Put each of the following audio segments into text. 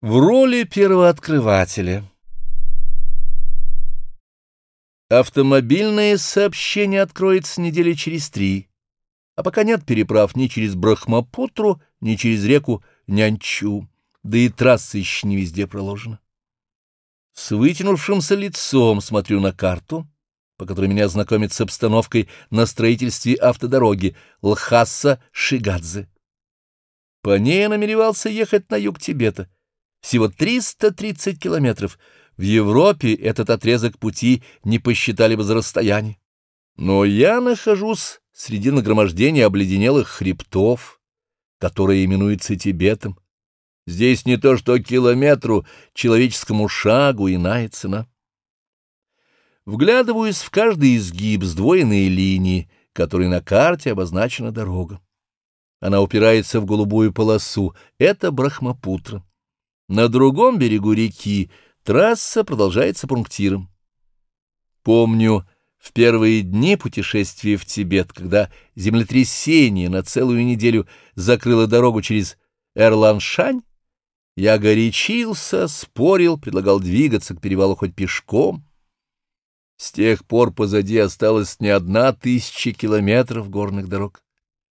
В роли первооткрывателя Автомобильное сообщение откроется недели через три, а пока нет переправ ни через Брахмапутру, ни через реку Нянчу, да и трасса еще не везде проложена. С вытянувшимся лицом смотрю на карту, по которой меня знакомит с обстановкой на строительстве автодороги Лхаса-Шигадзе. По ней я намеревался ехать на юг Тибета — всего 330 километров. В Европе этот отрезок пути не посчитали бы за расстояние. Но я нахожусь среди нагромождения обледенелых хребтов, которые именуются Тибетом. Здесь не то что километру, человеческому шагу иная цена. Вглядываюсь в каждый изгиб сдвоенной линии, которой на карте обозначена дорога. Она упирается в голубую полосу. Это Брахмапутра. На другом берегу реки трасса продолжается пунктиром. Помню, в первые дни путешествия в Тибет, когда землетрясение на целую неделю закрыло дорогу через Эрланшань, я горячился, спорил, предлагал двигаться к перевалу хоть пешком. С тех пор позади осталось не одна тысяча километров горных дорог.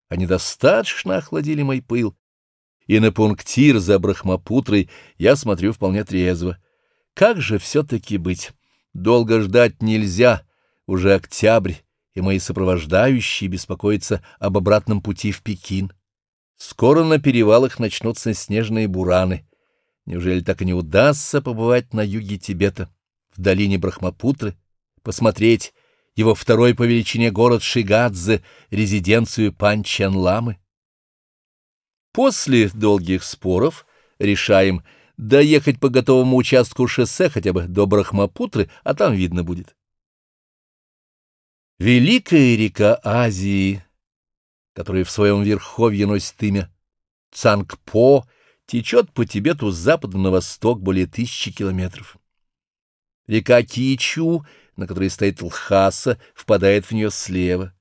Они достаточно охладили мой пыл, и на пунктир за Брахмапутрой я смотрю вполне трезво. Как же все-таки быть? Долго ждать нельзя, уже октябрь, и мои сопровождающие беспокоятся об обратном пути в Пекин. Скоро на перевалах начнутся снежные бураны. Неужели так и не удастся побывать на юге Тибета, в долине Брахмапутры, посмотреть его второй по величине город Шигадзе, резиденцию Панчан-ламы? После долгих споров решаем доехать по готовому участку шоссе хотя бы до Брахмапутры, а там видно будет. Великая река Азии, которая в своем верховье носит имя Цангпо, течет по Тибету с запада на восток более тысячи километров. Река Кичу, на которой стоит Лхаса, впадает в нее слева.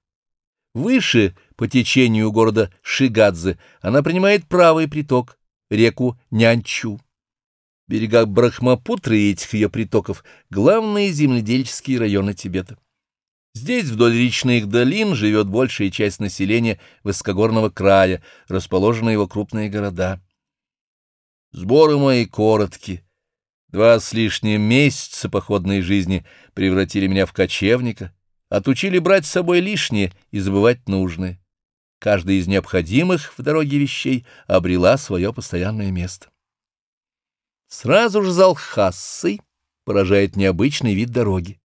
Выше, по течению города Шигадзе, она принимает правый приток, реку Нянчу. Берега Брахмапутры и этих ее притоков — главные земледельческие районы Тибета. Здесь вдоль речных долин живет большая часть населения высокогорного края, расположены его крупные города. Сборы мои короткие. Два с лишним месяца походной жизни превратили меня в кочевника, Отучили брать с собой лишнее и забывать нужное. Каждая из необходимых в дороге вещей обрела свое постоянное место. Сразу же за Алхассой поражает необычный вид дороги.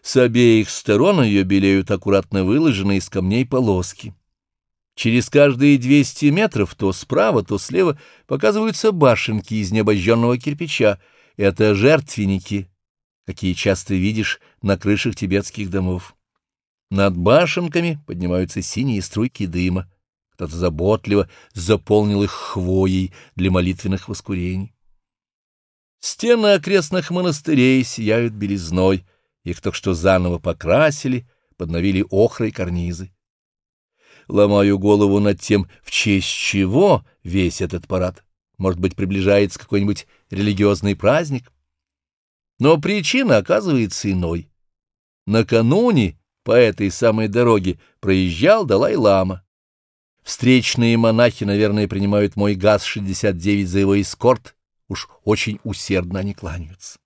С обеих сторон ее белеют аккуратно выложенные из камней полоски. Через каждые 200 метров то справа, то слева показываются башенки из необожженного кирпича. Это жертвенники, какие часто видишь на крышах тибетских домов. Над башенками поднимаются синие струйки дыма. Кто-то заботливо заполнил их хвоей для молитвенных воскурений. Стены окрестных монастырей сияют белизной, их только что заново покрасили, подновили охрой карнизы. Ломаю голову над тем, в честь чего весь этот парад. Может быть, приближается какой-нибудь религиозный праздник? Но причина оказывается иной. Накануне по этой самой дороге проезжал Далай-лама. Встречные монахи, наверное, принимают мой ГАЗ-69 за его эскорт, уж очень усердно они кланяются.